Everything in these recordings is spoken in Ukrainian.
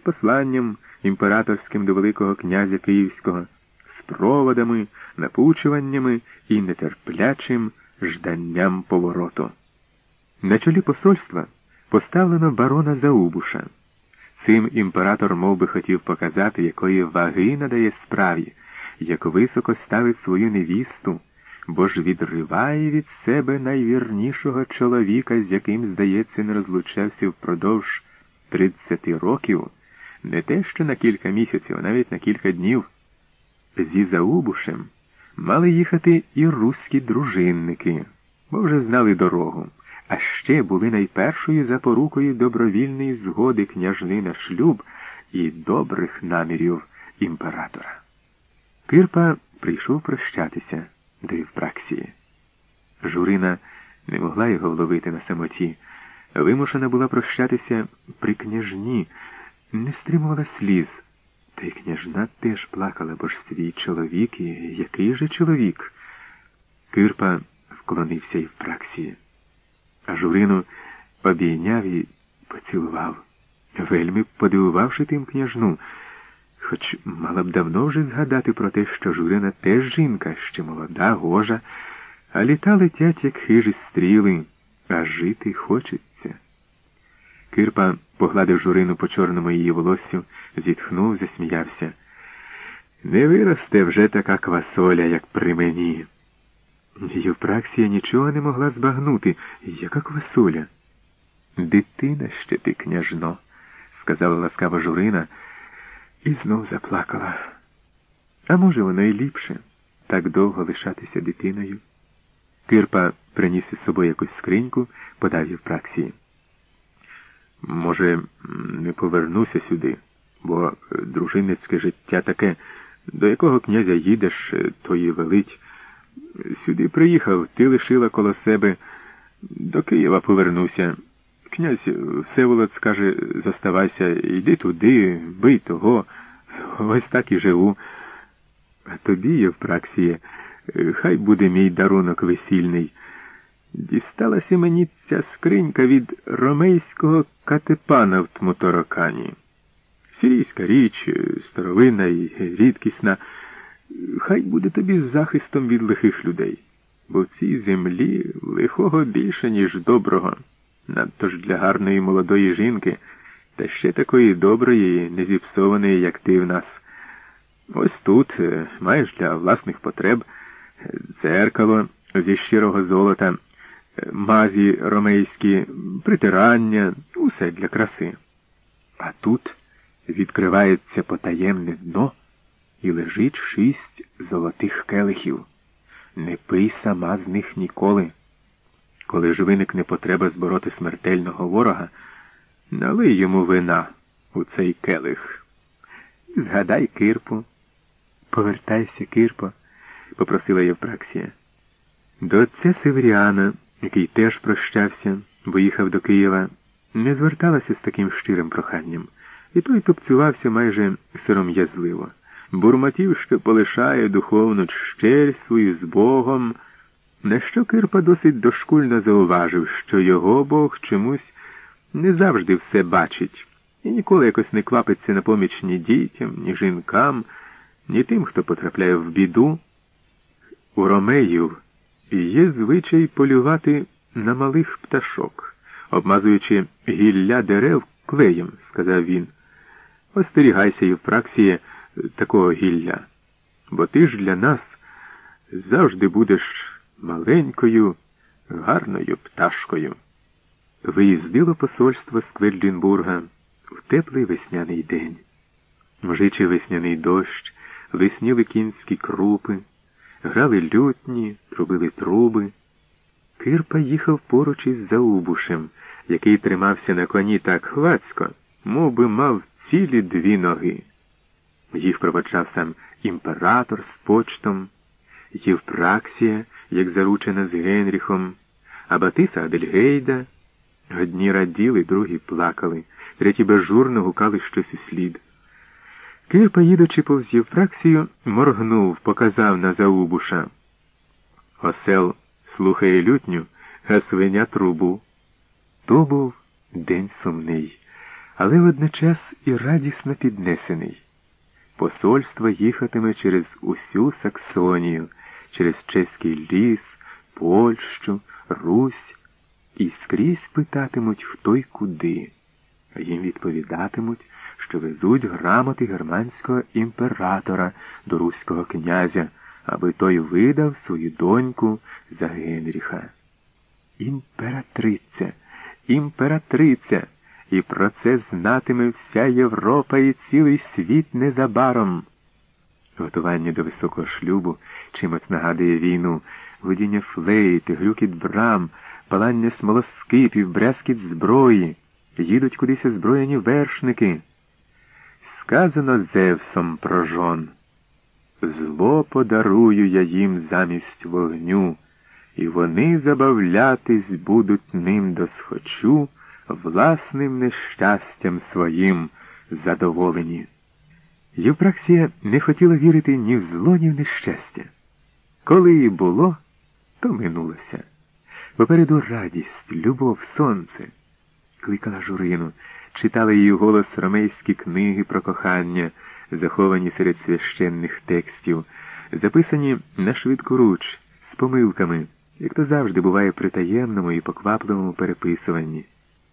з посланням імператорським до Великого князя Київського, з проводами, напучуваннями і нетерплячим жданням повороту. На чолі посольства поставлено барона Заубуша. Цим імператор мов би, хотів показати, якої ваги надає справі, як високо ставить свою невісту, бо ж відриває від себе найвірнішого чоловіка, з яким, здається, не розлучався впродовж тридцяти років, не те що на кілька місяців, а навіть на кілька днів. Зі Заубушем мали їхати і руські дружинники, бо вже знали дорогу а ще були найпершою запорукою добровільної згоди княжни на шлюб і добрих намірів імператора. Кирпа прийшов прощатися до Євпраксії. Журина не могла його вловити на самоті, вимушена була прощатися при княжні, не стримувала сліз. Та й княжна теж плакала, бо ж свій чоловік і який же чоловік? Кирпа вклонився Євпраксії а Журину обійняв і поцілував, вельми подивувавши тим княжну, хоч мала б давно вже згадати про те, що Журина теж жінка, ще молода, гожа, а літа летять, як хижі стріли, а жити хочеться. Кирпа погладив Журину по чорному її волоссю, зітхнув, засміявся. Не виросте вже така квасоля, як при мені. Євпраксія нічого не могла збагнути, яка квасуля. Дитина ще ти, княжно, сказала ласкава Журина і знов заплакала. А може, воно і ліпше так довго лишатися дитиною. Кирпа приніс із собою якусь скриньку, подав Євпраксії. Може, не повернуся сюди, бо дружинницьке життя таке, до якого князя їдеш, то і велить. Сюди приїхав, ти лишила коло себе. До Києва повернуся. Князь Всеволод скаже, заставайся, йди туди, бий того. Ось так і живу. А тобі, Євпраксіє, хай буде мій дарунок весільний. Дісталася мені ця скринька від ромейського катепана в Тмуторокані. Сирійська річ, старовинна і рідкісна. Хай буде тобі захистом від лихих людей, бо в цій землі лихого більше, ніж доброго, надто ж для гарної молодої жінки, та ще такої доброї, не зіпсованої, як ти в нас. Ось тут е, маєш для власних потреб е, дзеркало зі щирого золота, мазі ромейські, притирання, усе для краси. А тут відкривається потаємне дно і лежить шість золотих келихів. Не пий сама з них ніколи. Коли ж виникне потреба збороти смертельного ворога, налий йому вина у цей келих. Згадай Кирпу. Повертайся, Кирпо, попросила Євпраксія. До отця Северіана, який теж прощався, бо їхав до Києва, не зверталася з таким щирим проханням, і той тупцювався майже сором'язливо бурмотів, що полишає духовну щель свою з Богом, на що Кирпа досить дошкульно зауважив, що його Бог чомусь не завжди все бачить і ніколи якось не квапиться на поміч ні дітям, ні жінкам, ні тим, хто потрапляє в біду. У ромеїв є звичай полювати на малих пташок, обмазуючи гілля дерев клеєм, сказав він. Остерігайся, Євпраксіє, такого гілля, бо ти ж для нас завжди будеш маленькою, гарною пташкою. Виїздило посольство з Квельдінбурга в теплий весняний день. Мжичий весняний дощ, весніли кінські крупи, грали лютні, трубили труби. Кирпа їхав поруч із Заубушем, який тримався на коні так хвацько, мов би мав цілі дві ноги. Їх проводжав сам імператор з почтом, Євпраксія, як заручена з Генріхом, а Батиса Адельгейда. Одні раділи, другі плакали, треті безжурно гукали щось у слід. Кир, поїдучи повз Євпраксію, моргнув, показав на Заубуша. Осел слухає лютню, а свиня трубу. То був день сумний але водночас і радісно піднесений. Посольство їхатиме через усю Саксонію, через Чеський ліс, Польщу, Русь, і скрізь питатимуть, хто й куди. А їм відповідатимуть, що везуть грамоти германського імператора до руського князя, аби той видав свою доньку за Генріха. Імператриця, імператриця, і про це знатиме вся Європа і цілий світ незабаром. Готування до високого шлюбу чимось нагадує війну, водіння флейти, грюкіт брам, палання смолоскипів, брязкіт зброї, їдуть кудись озброєні вершники. Сказано Зевсом про жон. Зло подарую я їм замість вогню, і вони забавлятись будуть ним досхочу, власним нещастям своїм задоволені. Євпраксія не хотіла вірити ні в зло, ні в нещастя. Коли і було, то минулося. Попереду радість, любов, сонце. Кликала журину, читала її голос ромейські книги про кохання, заховані серед священних текстів, записані на швидку руч, з помилками, як то завжди буває при таємному і поквапливому переписуванні,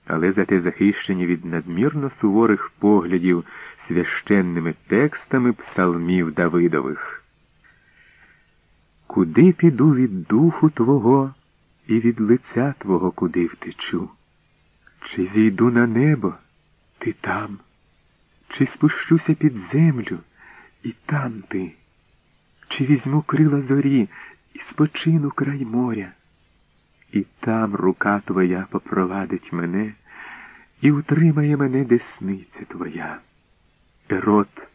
але зате захищені від надмірно суворих поглядів священними текстами псалмів Давидових. Куди піду від духу Твого і від лиця Твого куди втечу? Чи зійду на небо, ти там, чи спущуся під землю, і там ти, чи візьму крила зорі і спочину край моря, і там рука Твоя попровадить мене і утримає мене десниця Твоя. Рот